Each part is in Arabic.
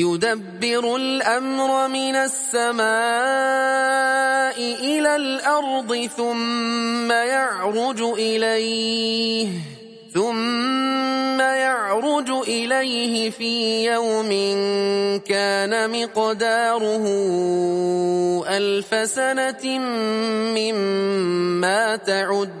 يدبر الأمر من السماء إلى الأرض ثم يعرج إليه ثم يعرج إليه في يوم كان مقداره ألف سنة مما تعدون.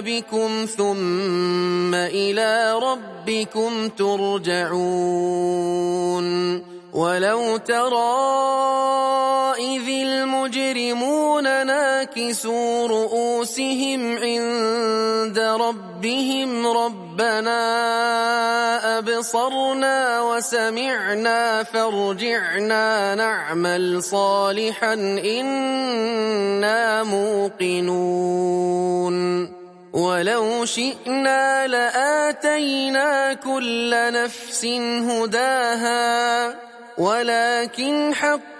بكم ثم إلى ربكم ترجعون ولو ترى إذ المجرمون ناكسوا رؤوسهم عند ربهم ربنا أبصرنا وسمعنا فارجعنا نعمل صالحا إنا موقنون. ولو شئنا لآتينا كل نفس هداها ولكن حق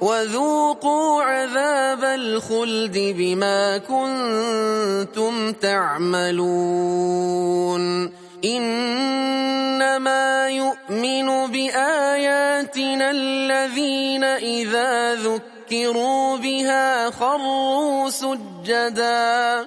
وذوقوا عذاب الخلد بما كنتم تعملون. إنما يؤمن بآياتنا الذين إذا ذكروا بها خروا سجدا.